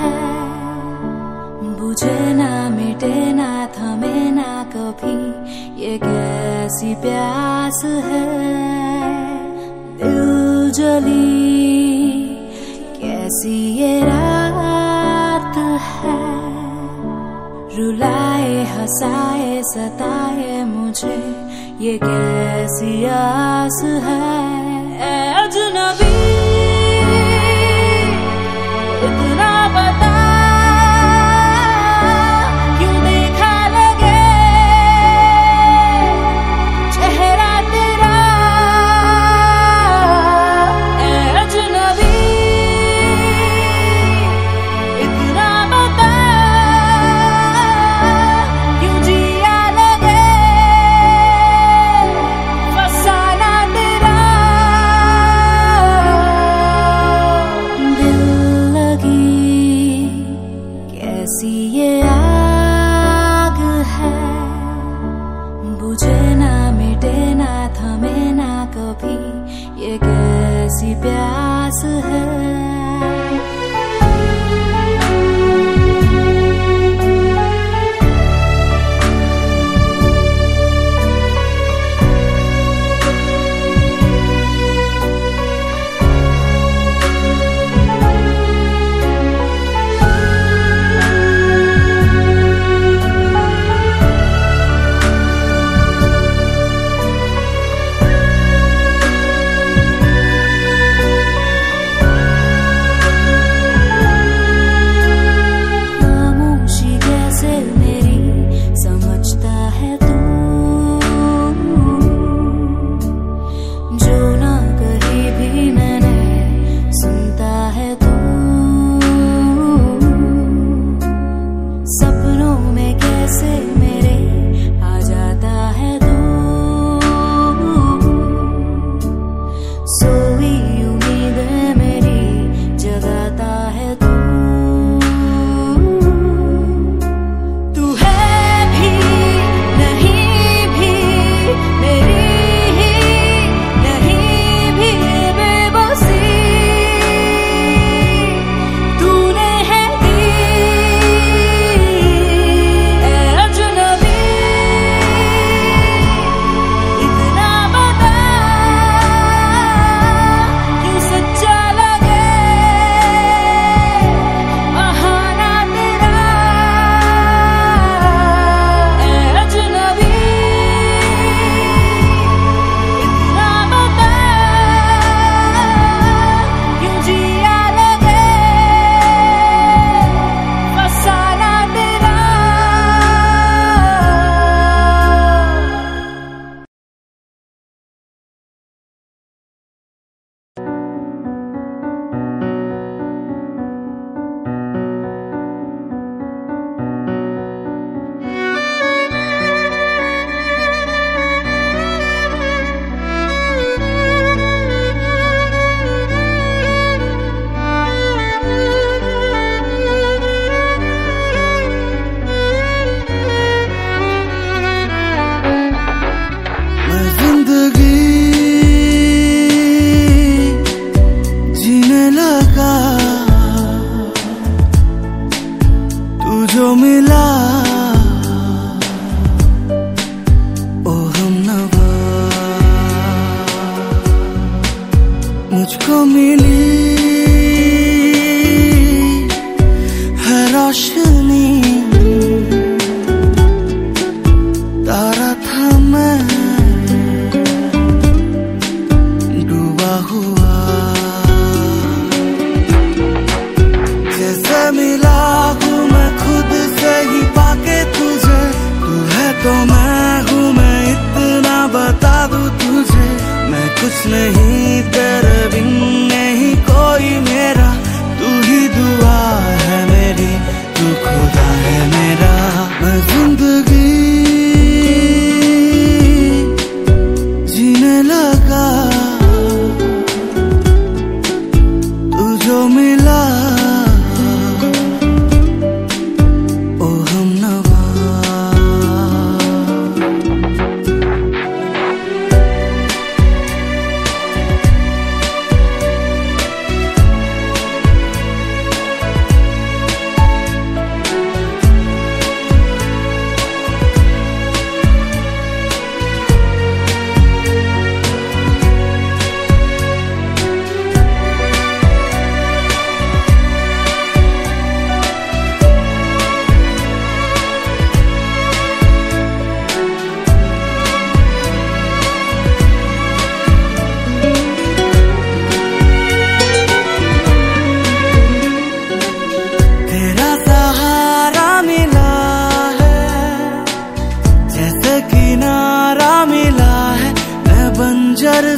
है बुझे ना, मिटे ना, थमे ना कभी। ये कैसी प्यास है? दिल जली, कैसी ये रात है? रुलाए, हंसाए, सताए मुझे, ये कैसी आस है? अजनबी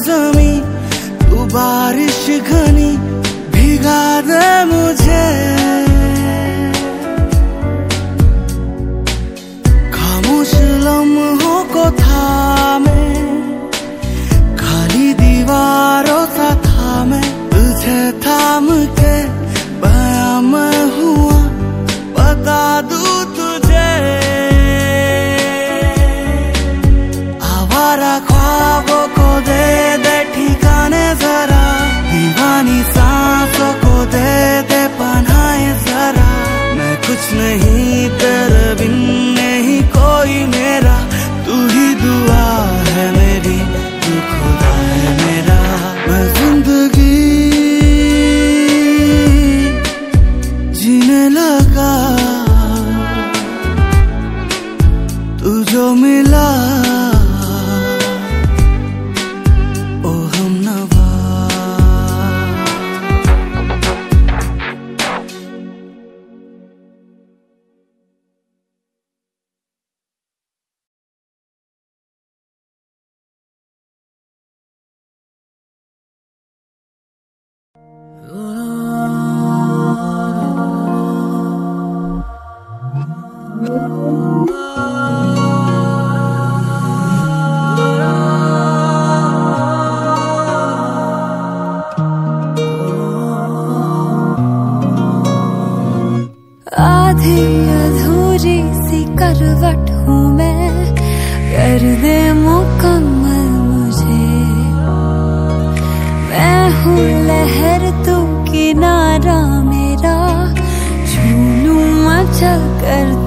was आधी अधूरी करवट हूँ मैं। कर दे मुकम्मल मुझे। मैं हूँ लहर तू किनारा मेरा। छू कर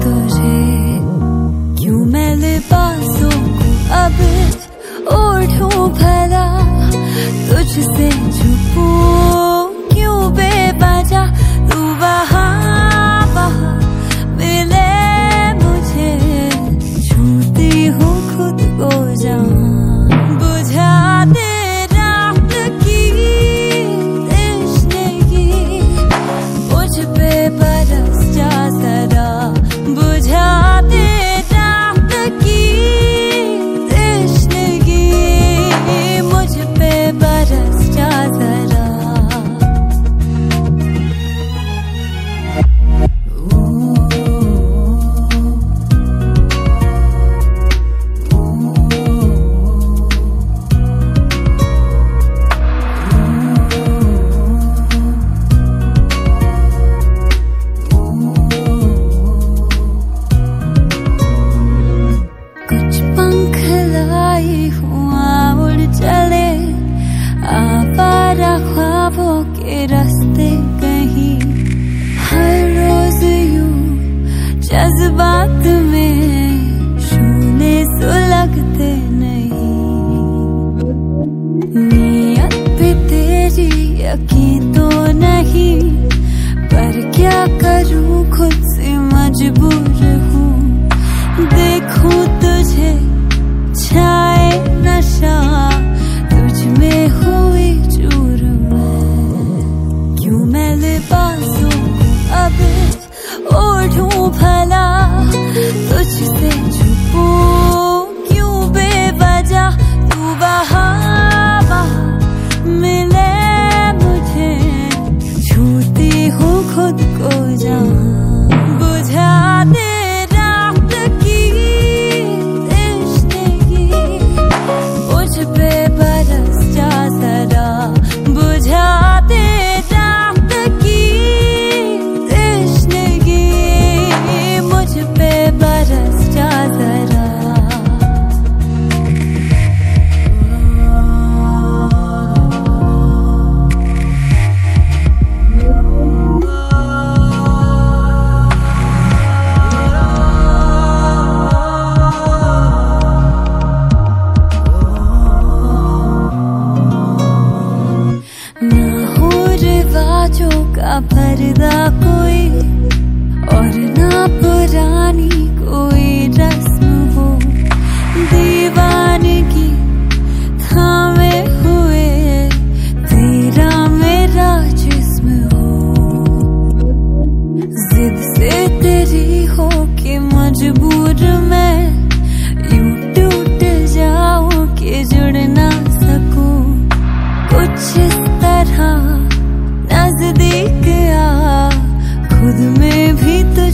अब ओठों भरा तुझसे झुकू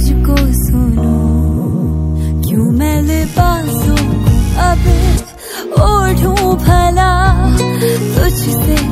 मुझको सुनो। क्यों मैं लिबासों अब ओढ़ू भला? तुझसे